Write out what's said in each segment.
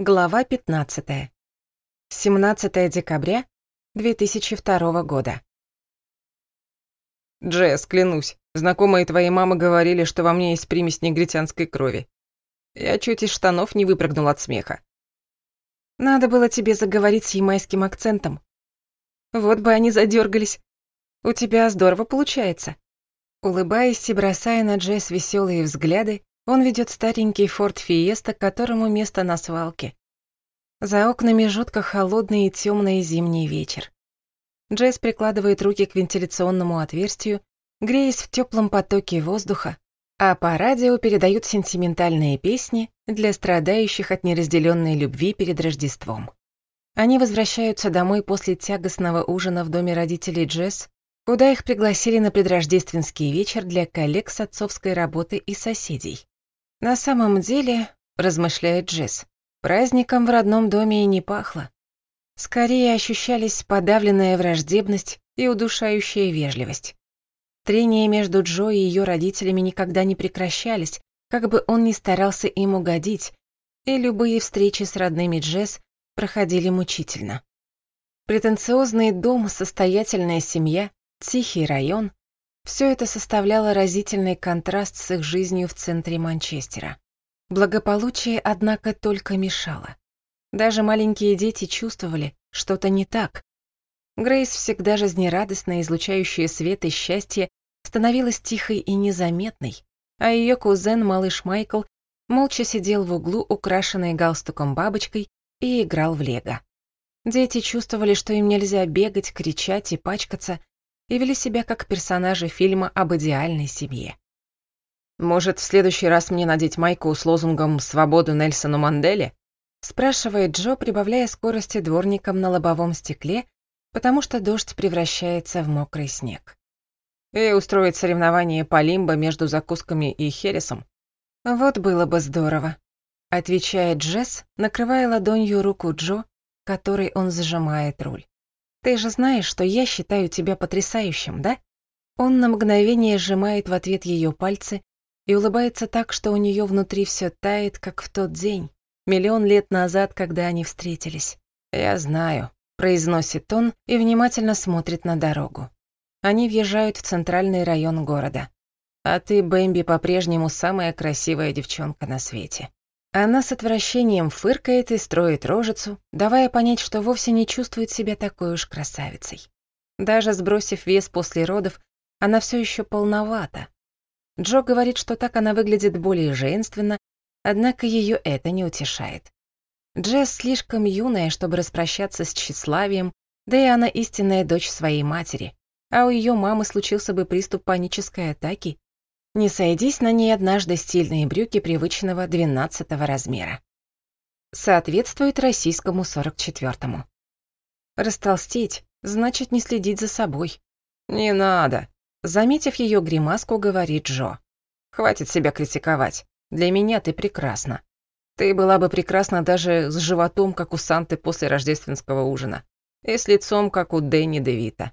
Глава 15. 17 декабря 2002 года. «Джесс, клянусь, знакомые твоей мамы говорили, что во мне есть примесь негритянской крови. Я чуть из штанов не выпрыгнул от смеха». «Надо было тебе заговорить с ямайским акцентом. Вот бы они задергались. У тебя здорово получается». Улыбаясь и бросая на Джесс веселые взгляды, он ведет старенький форт Фиеста, которому место на свалке. За окнами жутко холодный и темный зимний вечер. Джесс прикладывает руки к вентиляционному отверстию, греясь в теплом потоке воздуха, а по радио передают сентиментальные песни для страдающих от неразделенной любви перед Рождеством. Они возвращаются домой после тягостного ужина в доме родителей Джесс, куда их пригласили на предрождественский вечер для коллег с отцовской работы и соседей. На самом деле, размышляет Джесс, праздником в родном доме и не пахло. Скорее ощущались подавленная враждебность и удушающая вежливость. Трения между Джо и ее родителями никогда не прекращались, как бы он ни старался им угодить, и любые встречи с родными Джесс проходили мучительно. Претенциозный дом, состоятельная семья, тихий район все это составляло разительный контраст с их жизнью в центре Манчестера. Благополучие, однако, только мешало. Даже маленькие дети чувствовали, что-то не так. Грейс, всегда жизнерадостно излучающая свет и счастье, становилась тихой и незаметной, а ее кузен, малыш Майкл, молча сидел в углу, украшенный галстуком бабочкой, и играл в лего. Дети чувствовали, что им нельзя бегать, кричать и пачкаться, и вели себя как персонажи фильма об идеальной семье. «Может, в следующий раз мне надеть майку с лозунгом «Свободу Нельсону Манделе»?» — спрашивает Джо, прибавляя скорости дворником на лобовом стекле, потому что дождь превращается в мокрый снег. И устроить соревнование по лимбо между закусками и хересом. «Вот было бы здорово», — отвечает Джесс, накрывая ладонью руку Джо, которой он зажимает руль. Ты же знаешь, что я считаю тебя потрясающим, да? Он на мгновение сжимает в ответ ее пальцы и улыбается так, что у нее внутри все тает, как в тот день, миллион лет назад, когда они встретились. «Я знаю», — произносит он и внимательно смотрит на дорогу. Они въезжают в центральный район города. «А ты, Бэмби, по-прежнему самая красивая девчонка на свете». А она с отвращением фыркает и строит рожицу, давая понять, что вовсе не чувствует себя такой уж красавицей. Даже сбросив вес после родов, она все еще полновата. Джо говорит, что так она выглядит более женственно, однако ее это не утешает. Джесс слишком юная, чтобы распрощаться с тщеславием, да и она истинная дочь своей матери, а у ее мамы случился бы приступ панической атаки, не сойдись на ней однажды стильные брюки привычного 12 размера. Соответствует российскому 44-му. Растолстеть значит не следить за собой. «Не надо», — заметив ее гримаску, говорит Джо. «Хватит себя критиковать. Для меня ты прекрасна. Ты была бы прекрасна даже с животом, как у Санты после рождественского ужина, и с лицом, как у Дэнни Девита.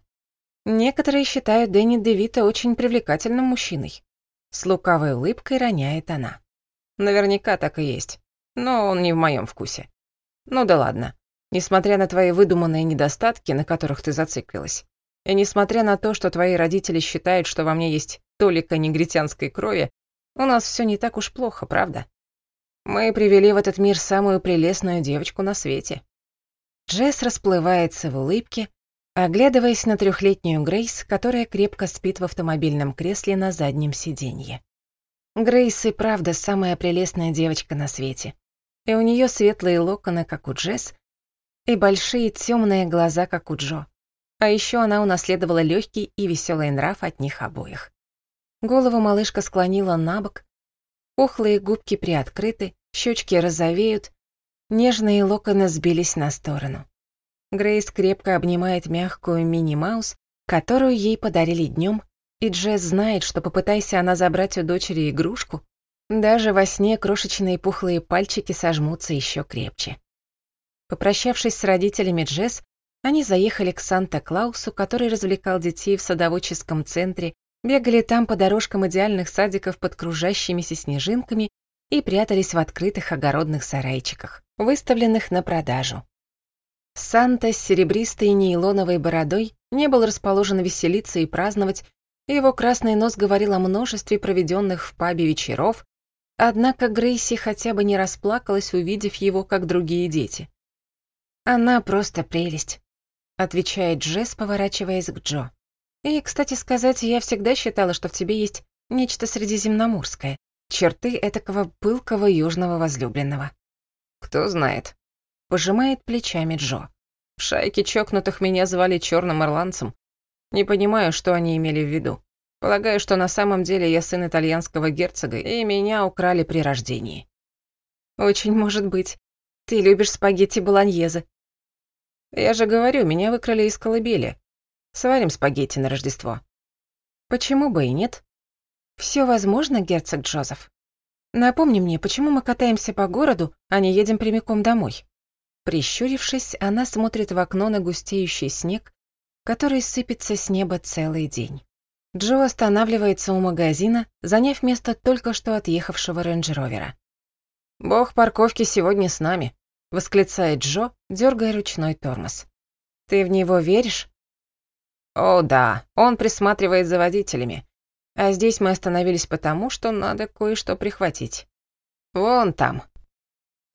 Некоторые считают Дэнни Девита очень привлекательным мужчиной. С лукавой улыбкой роняет она. Наверняка так и есть. Но он не в моем вкусе. Ну да ладно. Несмотря на твои выдуманные недостатки, на которых ты зациклилась, и несмотря на то, что твои родители считают, что во мне есть толика негритянской крови, у нас все не так уж плохо, правда? Мы привели в этот мир самую прелестную девочку на свете. Джесс расплывается в улыбке, оглядываясь на трехлетнюю Грейс, которая крепко спит в автомобильном кресле на заднем сиденье. Грейс и правда самая прелестная девочка на свете. И у нее светлые локоны, как у Джесс, и большие темные глаза, как у Джо. А еще она унаследовала легкий и веселый нрав от них обоих. Голову малышка склонила на бок, пухлые губки приоткрыты, щечки розовеют, нежные локоны сбились на сторону. Грейс крепко обнимает мягкую Мини Маус, которую ей подарили днем, и Джесс знает, что попытайся она забрать у дочери игрушку, даже во сне крошечные пухлые пальчики сожмутся еще крепче. Попрощавшись с родителями Джесс, они заехали к Санта-Клаусу, который развлекал детей в садоводческом центре, бегали там по дорожкам идеальных садиков под кружащимися снежинками и прятались в открытых огородных сарайчиках, выставленных на продажу. Санта с серебристой нейлоновой бородой не был расположен веселиться и праздновать, и его красный нос говорил о множестве проведенных в пабе вечеров, однако Грейси хотя бы не расплакалась, увидев его, как другие дети. «Она просто прелесть», — отвечает Джесс, поворачиваясь к Джо. «И, кстати сказать, я всегда считала, что в тебе есть нечто средиземноморское, черты этакого пылкого южного возлюбленного». «Кто знает», Пожимает плечами Джо. В шайке чокнутых меня звали черным ирландцем. Не понимаю, что они имели в виду. Полагаю, что на самом деле я сын итальянского герцога, и меня украли при рождении. Очень может быть. Ты любишь спагетти болоньезе. Я же говорю, меня выкрали из колыбели. Сварим спагетти на Рождество. Почему бы и нет? Все возможно, герцог Джозеф. Напомни мне, почему мы катаемся по городу, а не едем прямиком домой? Прищурившись, она смотрит в окно на густеющий снег, который сыпется с неба целый день. Джо останавливается у магазина, заняв место только что отъехавшего рейндж-ровера. «Бог парковки сегодня с нами», — восклицает Джо, дергая ручной тормоз. «Ты в него веришь?» «О, да, он присматривает за водителями. А здесь мы остановились потому, что надо кое-что прихватить. Вон там»,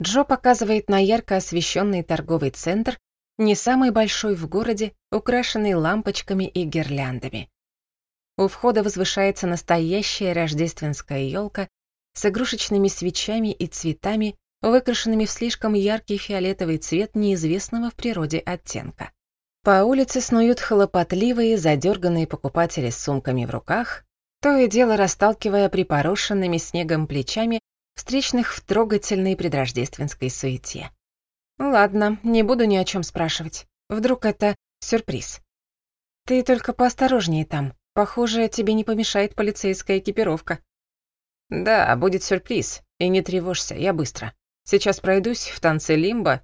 Джо показывает на ярко освещенный торговый центр, не самый большой в городе, украшенный лампочками и гирляндами. У входа возвышается настоящая рождественская елка с игрушечными свечами и цветами, выкрашенными в слишком яркий фиолетовый цвет неизвестного в природе оттенка. По улице снуют хлопотливые, задерганные покупатели с сумками в руках, то и дело расталкивая припорошенными снегом плечами встречных в трогательной предрождественской суете. Ну ладно, не буду ни о чем спрашивать. Вдруг это сюрприз. Ты только поосторожнее там. Похоже, тебе не помешает полицейская экипировка. Да, будет сюрприз. И не тревожься, я быстро. Сейчас пройдусь в танце лимбо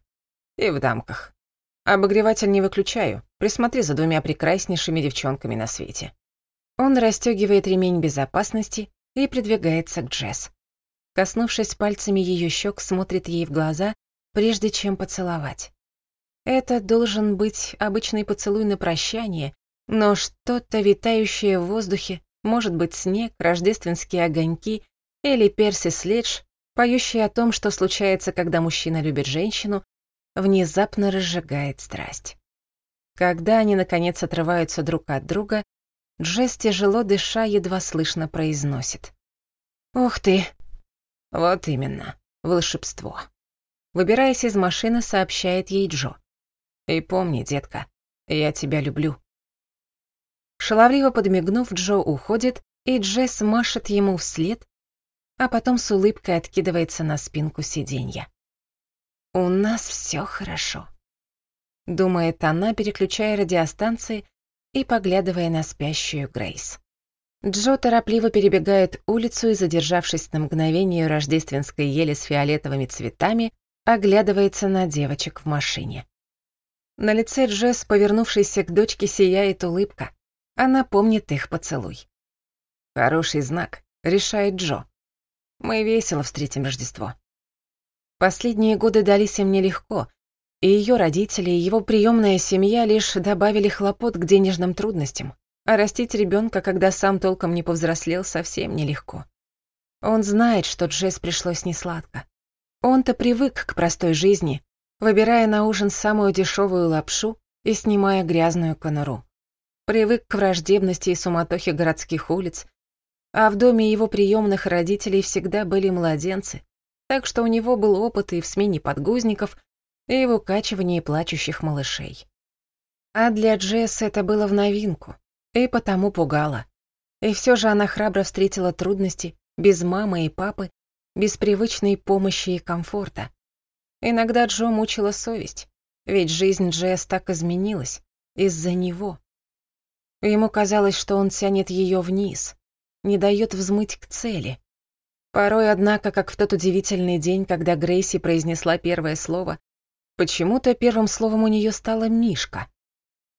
и в дамках. Обогреватель не выключаю. Присмотри за двумя прекраснейшими девчонками на свете. Он расстегивает ремень безопасности и придвигается к Джесс коснувшись пальцами ее щек, смотрит ей в глаза, прежде чем поцеловать. Это должен быть обычный поцелуй на прощание, но что-то витающее в воздухе, может быть снег, рождественские огоньки или Перси Следж, поющий о том, что случается, когда мужчина любит женщину, внезапно разжигает страсть. Когда они, наконец, отрываются друг от друга, Джесс, тяжело дыша, едва слышно произносит. «Ух ты, «Вот именно, волшебство». Выбираясь из машины, сообщает ей Джо. «И помни, детка, я тебя люблю». Шаловливо подмигнув, Джо уходит, и Джесс машет ему вслед, а потом с улыбкой откидывается на спинку сиденья. «У нас все хорошо», — думает она, переключая радиостанции и поглядывая на спящую Грейс. Джо торопливо перебегает улицу и, задержавшись на мгновение у рождественской ели с фиолетовыми цветами, оглядывается на девочек в машине. На лице Джесс, повернувшейся к дочке, сияет улыбка. Она помнит их поцелуй. «Хороший знак», — решает Джо. «Мы весело встретим Рождество». Последние годы дались им нелегко, и ее родители, и его приемная семья лишь добавили хлопот к денежным трудностям. Растить ребенка, когда сам толком не повзрослел, совсем нелегко. Он знает, что Джесс пришлось несладко. Он-то привык к простой жизни, выбирая на ужин самую дешевую лапшу и снимая грязную конуру. Привык к враждебности и суматохе городских улиц, а в доме его приемных родителей всегда были младенцы, так что у него был опыт и в смене подгузников, и в укачивании плачущих малышей. А для Джесса это было в новинку. И потому пугала. И все же она храбро встретила трудности, без мамы и папы, без привычной помощи и комфорта. Иногда Джо мучила совесть, ведь жизнь Джесс так изменилась из-за него. Ему казалось, что он тянет ее вниз, не дает взмыть к цели. Порой, однако, как в тот удивительный день, когда Грейси произнесла первое слово, почему-то первым словом у нее стала «Мишка».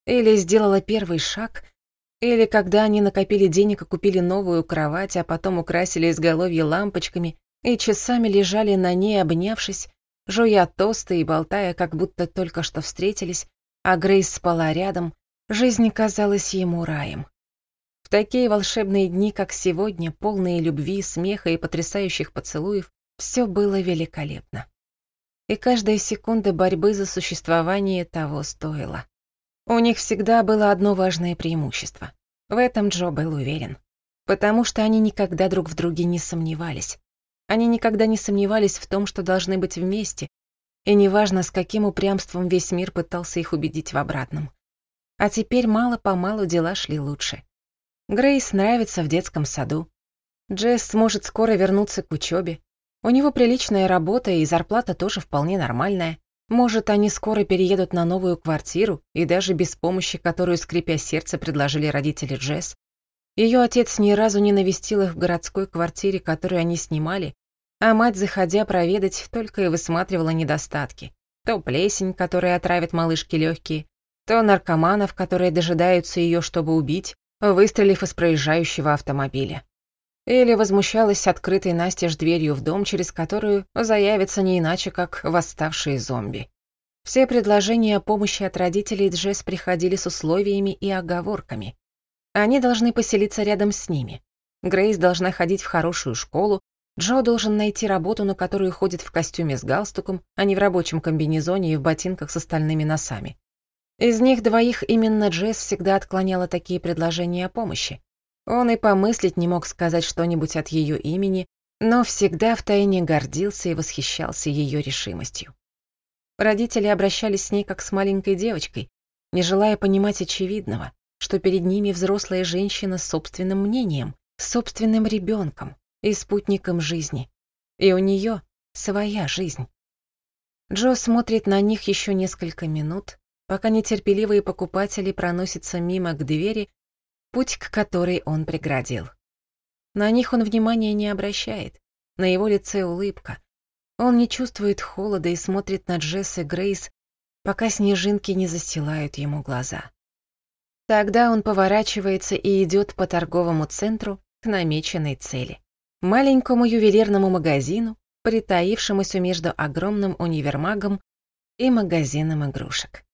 Или сделала первый шаг — или когда они накопили денег и купили новую кровать, а потом украсили изголовье лампочками и часами лежали на ней, обнявшись, жуя тосты и болтая, как будто только что встретились, а Грейс спала рядом, жизнь казалась ему раем. В такие волшебные дни, как сегодня, полные любви, смеха и потрясающих поцелуев, все было великолепно. И каждая секунда борьбы за существование того стоила. У них всегда было одно важное преимущество. В этом Джо был уверен. Потому что они никогда друг в друге не сомневались. Они никогда не сомневались в том, что должны быть вместе, и неважно, с каким упрямством весь мир пытался их убедить в обратном. А теперь мало-помалу дела шли лучше. Грейс нравится в детском саду. Джесс сможет скоро вернуться к учебе. У него приличная работа и зарплата тоже вполне нормальная. Может, они скоро переедут на новую квартиру, и даже без помощи, которую, скрипя сердце, предложили родители Джесс. Ее отец ни разу не навестил их в городской квартире, которую они снимали, а мать, заходя проведать, только и высматривала недостатки. То плесень, которая отравит малышки легкие, то наркоманов, которые дожидаются ее, чтобы убить, выстрелив из проезжающего автомобиля. Или возмущалась открытой настежь дверью в дом, через которую заявится не иначе, как восставшие зомби. Все предложения о помощи от родителей Джесс приходили с условиями и оговорками. Они должны поселиться рядом с ними. Грейс должна ходить в хорошую школу, Джо должен найти работу, на которую ходит в костюме с галстуком, а не в рабочем комбинезоне и в ботинках с остальными носами. Из них двоих именно Джесс всегда отклоняла такие предложения о помощи. Он и помыслить не мог сказать что-нибудь от ее имени, но всегда втайне гордился и восхищался ее решимостью. Родители обращались с ней как с маленькой девочкой, не желая понимать очевидного, что перед ними взрослая женщина с собственным мнением, собственным ребенком и спутником жизни. И у нее своя жизнь. Джо смотрит на них еще несколько минут, пока нетерпеливые покупатели проносятся мимо к двери путь, к которой он преградил. На них он внимания не обращает. На его лице улыбка. Он не чувствует холода и смотрит на Джесс и Грейс, пока снежинки не застилают ему глаза. Тогда он поворачивается и идет по торговому центру к намеченной цели. Маленькому ювелирному магазину, притаившемуся между огромным универмагом и магазином игрушек.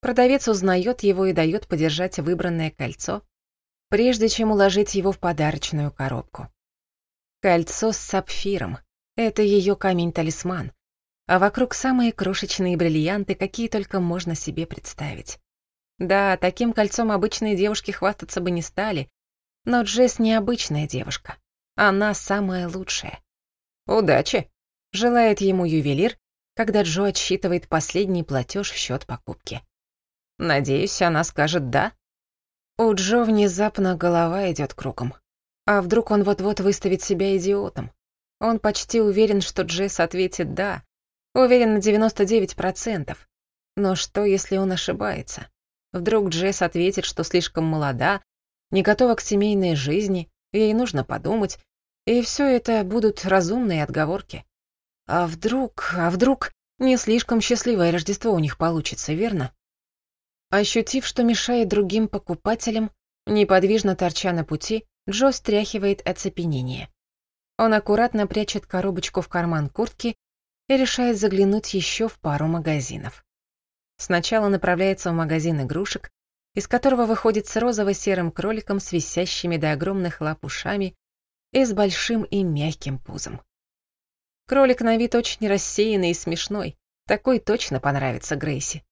Продавец узнает его и дает подержать выбранное кольцо, прежде чем уложить его в подарочную коробку. Кольцо с сапфиром — это ее камень-талисман, а вокруг самые крошечные бриллианты, какие только можно себе представить. Да, таким кольцом обычные девушки хвастаться бы не стали, но Джесс необычная девушка. Она самая лучшая. «Удачи!» — желает ему ювелир, когда Джо отсчитывает последний платеж в счет покупки. «Надеюсь, она скажет «да», у Джо внезапно голова идет кругом. А вдруг он вот-вот выставит себя идиотом? Он почти уверен, что Джесс ответит «да». Уверен на 99%. Но что, если он ошибается? Вдруг Джесс ответит, что слишком молода, не готова к семейной жизни, ей нужно подумать, и все это будут разумные отговорки. А вдруг, а вдруг не слишком счастливое Рождество у них получится, верно? Ощутив, что мешает другим покупателям, неподвижно торча на пути, Джо стряхивает оцепенение. Он аккуратно прячет коробочку в карман куртки и решает заглянуть еще в пару магазинов. Сначала направляется в магазин игрушек, из которого выходит с розово-серым кроликом с висящими до огромных лап ушами и с большим и мягким пузом. Кролик на вид очень рассеянный и смешной, такой точно понравится Грейси.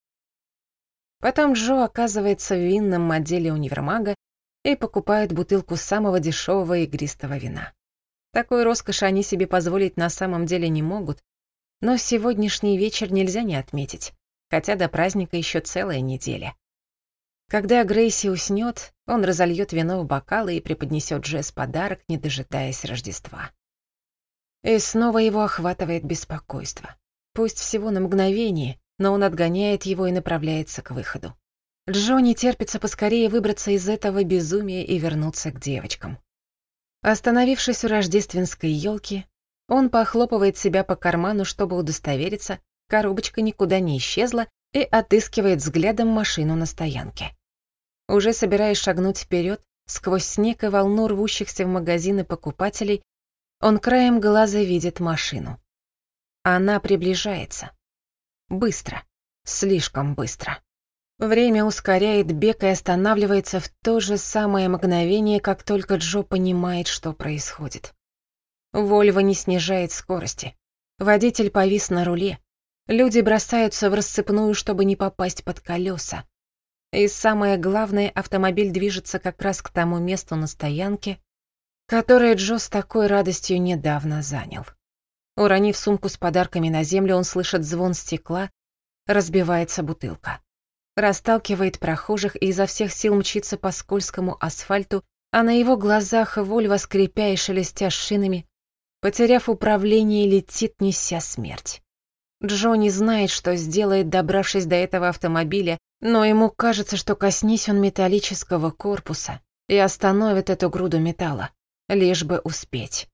Потом Джо оказывается в винном отделе универмага и покупает бутылку самого дешевого игристого вина. Такой роскоши они себе позволить на самом деле не могут, но сегодняшний вечер нельзя не отметить, хотя до праздника еще целая неделя. Когда Грейси уснет, он разольет вино в бокалы и преподнесет Джесс подарок, не дожидаясь Рождества. И снова его охватывает беспокойство. Пусть всего на мгновение, но он отгоняет его и направляется к выходу. Джо не терпится поскорее выбраться из этого безумия и вернуться к девочкам. Остановившись у рождественской елки, он похлопывает себя по карману, чтобы удостовериться, коробочка никуда не исчезла и отыскивает взглядом машину на стоянке. Уже собираясь шагнуть вперед, сквозь снег и волну рвущихся в магазины покупателей, он краем глаза видит машину. Она приближается. Быстро. Слишком быстро. Время ускоряет бег и останавливается в то же самое мгновение, как только Джо понимает, что происходит. Вольво не снижает скорости. Водитель повис на руле. Люди бросаются в расцепную, чтобы не попасть под колеса. И самое главное, автомобиль движется как раз к тому месту на стоянке, которое Джо с такой радостью недавно занял. Уронив сумку с подарками на землю, он слышит звон стекла, разбивается бутылка. Расталкивает прохожих и изо всех сил мчится по скользкому асфальту, а на его глазах Вольва, скрипя и шелестя шинами, потеряв управление, летит, неся смерть. Джо не знает, что сделает, добравшись до этого автомобиля, но ему кажется, что коснись он металлического корпуса и остановит эту груду металла, лишь бы успеть.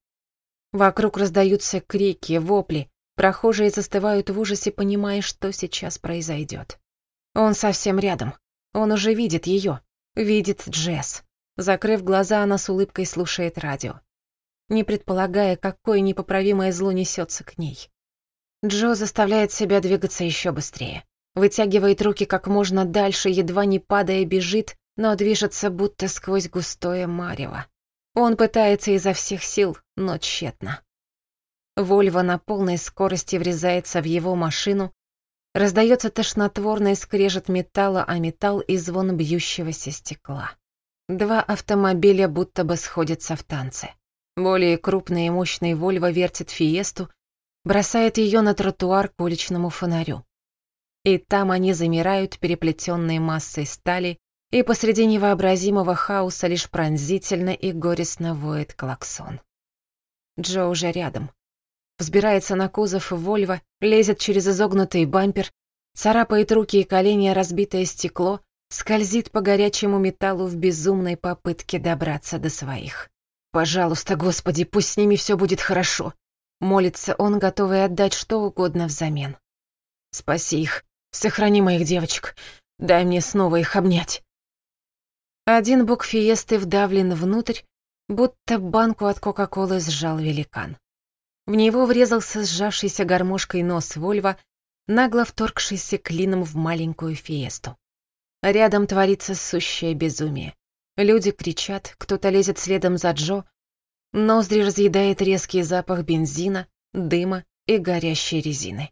Вокруг раздаются крики, вопли. Прохожие застывают в ужасе, понимая, что сейчас произойдет. Он совсем рядом. Он уже видит ее. Видит Джесс. Закрыв глаза, она с улыбкой слушает радио. Не предполагая, какое непоправимое зло несется к ней. Джо заставляет себя двигаться еще быстрее. Вытягивает руки как можно дальше, едва не падая, бежит, но движется будто сквозь густое марево. Он пытается изо всех сил, но тщетно. Вольво на полной скорости врезается в его машину, раздается тошнотворный скрежет металла, а металл и звон бьющегося стекла. Два автомобиля будто бы сходятся в танце. Более крупный и мощный Вольво вертит «Фиесту», бросает ее на тротуар к уличному фонарю. И там они замирают переплетенной массой стали, и посреди невообразимого хаоса лишь пронзительно и горестно воет клаксон. Джо уже рядом. Взбирается на кузов Вольво, лезет через изогнутый бампер, царапает руки и колени разбитое стекло, скользит по горячему металлу в безумной попытке добраться до своих. «Пожалуйста, Господи, пусть с ними все будет хорошо!» Молится он, готовый отдать что угодно взамен. «Спаси их, сохрани моих девочек, дай мне снова их обнять!» Один бок фиесты вдавлен внутрь, будто банку от Кока-Колы сжал великан. В него врезался сжавшийся гармошкой нос Вольва, нагло вторгшийся клином в маленькую фиесту. Рядом творится сущее безумие. Люди кричат, кто-то лезет следом за Джо. Ноздри разъедает резкий запах бензина, дыма и горящей резины.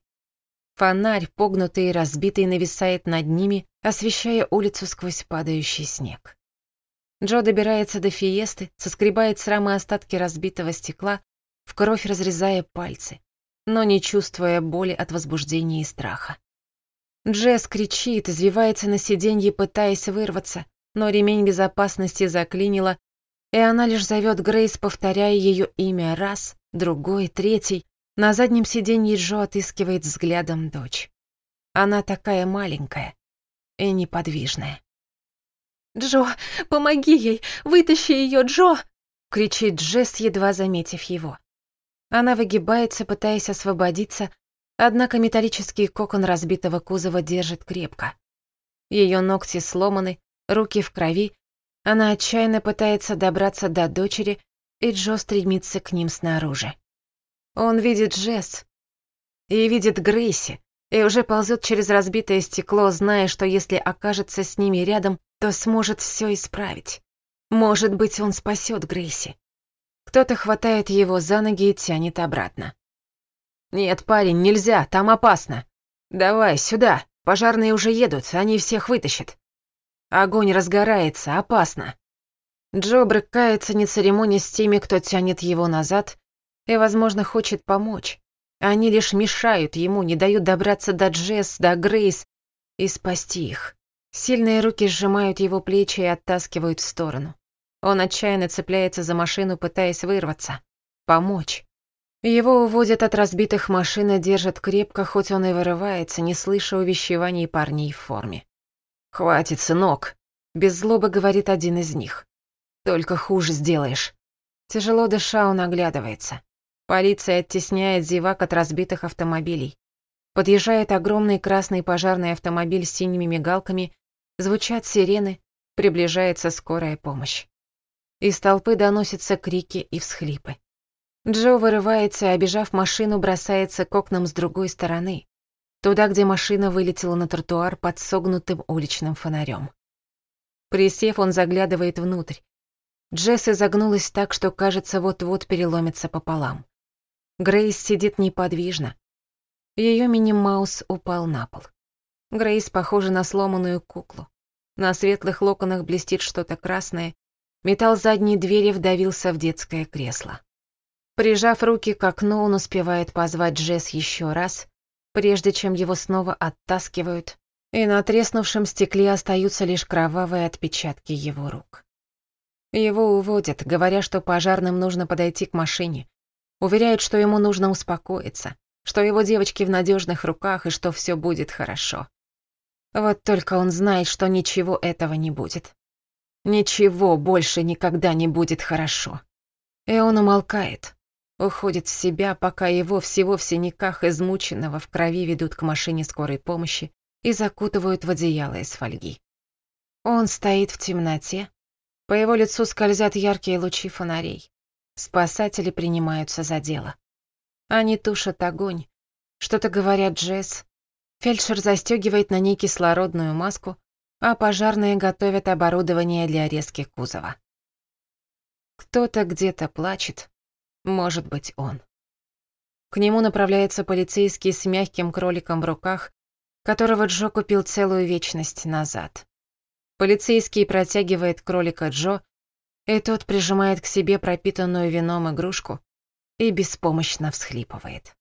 Фонарь, погнутый и разбитый, нависает над ними, освещая улицу сквозь падающий снег. Джо добирается до фиесты, соскребает с рамы остатки разбитого стекла, в кровь разрезая пальцы, но не чувствуя боли от возбуждения и страха. Джесс кричит, извивается на сиденье, пытаясь вырваться, но ремень безопасности заклинило, и она лишь зовет Грейс, повторяя ее имя раз, другой, третий. На заднем сиденье Джо отыскивает взглядом дочь. Она такая маленькая и неподвижная. «Джо, помоги ей! Вытащи ее, Джо!» — кричит Джесс, едва заметив его. Она выгибается, пытаясь освободиться, однако металлический кокон разбитого кузова держит крепко. Ее ногти сломаны, руки в крови, она отчаянно пытается добраться до дочери, и Джо стремится к ним снаружи. Он видит Джесс и видит Грейси, и уже ползет через разбитое стекло, зная, что если окажется с ними рядом, кто сможет все исправить. Может быть, он спасет Грейси. Кто-то хватает его за ноги и тянет обратно. «Нет, парень, нельзя, там опасно. Давай, сюда, пожарные уже едут, они всех вытащат. Огонь разгорается, опасно». Джо брыкается, не церемонясь с теми, кто тянет его назад, и, возможно, хочет помочь. Они лишь мешают ему, не дают добраться до Джесс, до Грейс и спасти их. Сильные руки сжимают его плечи и оттаскивают в сторону. Он отчаянно цепляется за машину, пытаясь вырваться. Помочь. Его уводят от разбитых машин и держат крепко, хоть он и вырывается, не слыша увещеваний парней в форме. «Хватит, сынок!» — без злобы говорит один из них. «Только хуже сделаешь». Тяжело дыша, он оглядывается. Полиция оттесняет зевак от разбитых автомобилей. Подъезжает огромный красный пожарный автомобиль с синими мигалками Звучат сирены, приближается скорая помощь. Из толпы доносятся крики и всхлипы. Джо вырывается, обижав машину, бросается к окнам с другой стороны, туда, где машина вылетела на тротуар под согнутым уличным фонарем. Присев, он заглядывает внутрь. Джесс изогнулась так, что, кажется, вот-вот переломится пополам. Грейс сидит неподвижно. Ее мини-маус упал на пол. Грейс похожа на сломанную куклу. На светлых локонах блестит что-то красное. Металл задней двери вдавился в детское кресло. Прижав руки к окну, он успевает позвать Джесс еще раз, прежде чем его снова оттаскивают, и на треснувшем стекле остаются лишь кровавые отпечатки его рук. Его уводят, говоря, что пожарным нужно подойти к машине. Уверяют, что ему нужно успокоиться, что его девочки в надежных руках и что все будет хорошо. Вот только он знает, что ничего этого не будет. Ничего больше никогда не будет хорошо. И он умолкает, уходит в себя, пока его всего в синяках измученного в крови ведут к машине скорой помощи и закутывают в одеяло из фольги. Он стоит в темноте, по его лицу скользят яркие лучи фонарей. Спасатели принимаются за дело. Они тушат огонь, что-то говорят Джесс, Фельдшер застегивает на ней кислородную маску, а пожарные готовят оборудование для резки кузова. Кто-то где-то плачет. Может быть, он. К нему направляется полицейский с мягким кроликом в руках, которого Джо купил целую вечность назад. Полицейский протягивает кролика Джо, и тот прижимает к себе пропитанную вином игрушку и беспомощно всхлипывает.